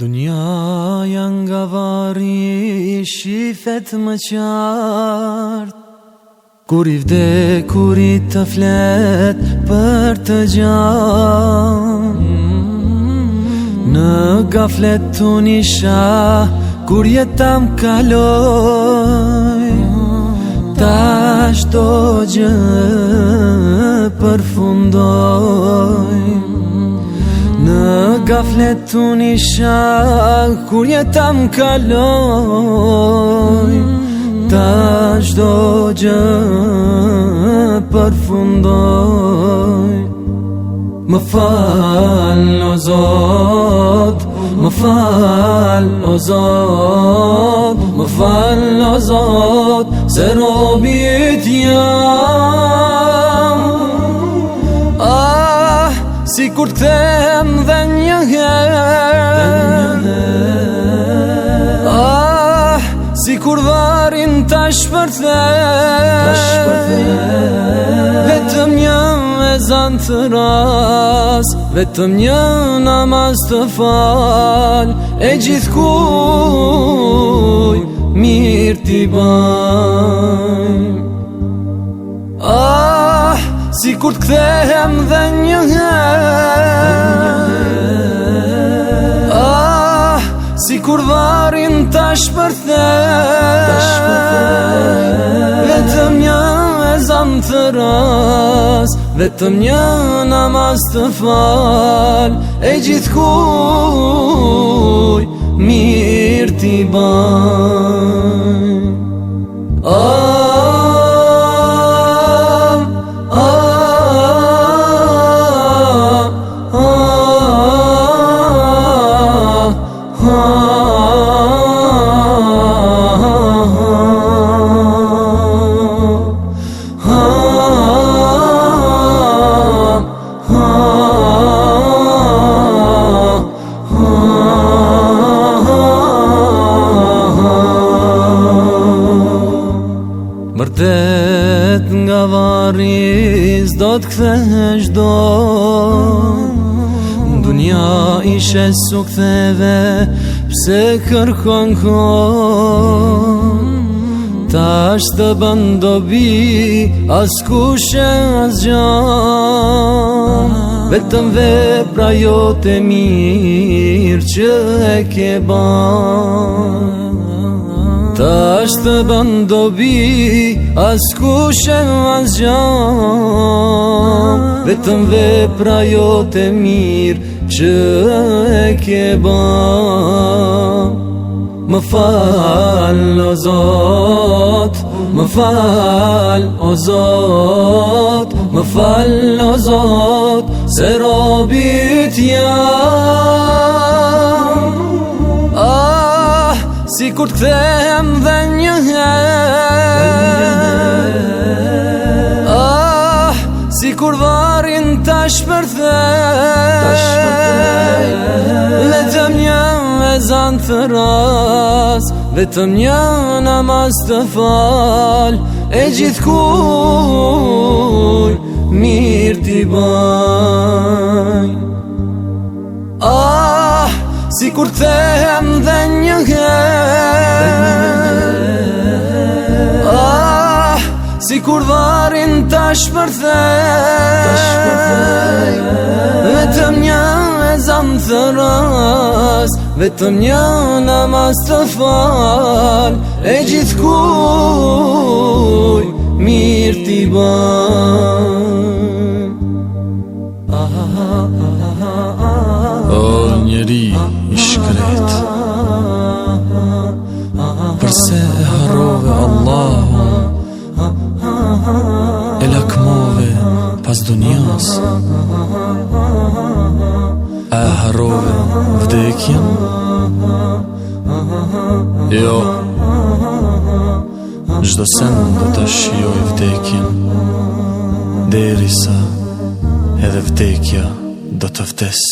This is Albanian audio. Dunja janë nga vari i shifet më qartë Kur i vde, kur i të flet për të gjanë Në gaflet të nisha, kur jetam kaloj Ta shto gjë përfundojnë قفلتون شن خوریتم کلای تاش دو جن پر فندای مفعل نزد مفعل نزد مفعل نزد سرابیت یاد kur të këthem dhe një her Ah, si kur varin të shpërthej Vetëm një me zanë të ras Vetëm një namaz të fal E gjithkuj mirë t'i ban kur të kthehem dhe një herë Ah, si kur varin të shpërthe Vetëm një e zanë të ras Vetëm një namaz të fal E gjithë kuj, mirë t'i ban varis do të kthehesh do Dunja ishe su ktheve pse kërkon ko Ta është të bëndobi as kushe as gjan Vetëm vepra jo të mirë që e ke banë Ta është të bëndobi Asku shenë asgjam Vetëm vepra jo të mirë Që e ke bëm Më falë o zotë Më falë o zotë Më falë o zotë Se robit janë Si kur të këthem dhe një he Ah, si kur varin të shpërthe Vetëm një e zanë të ras Vetëm një namaz të fal E gjithë kuj mirë t'i bëj Ah Si kur të hem dhe një ah, Si kur varin të shpërthej Vetëm një e zamë thëras Vetëm një në mas të fal E gjithë kuj mirë t'i ban Përse e harove Allah E lakmove pas dunjas E harove vdekjen Jo Gjdo sen do të shioj vdekjen Deri sa edhe vdekja do të vdes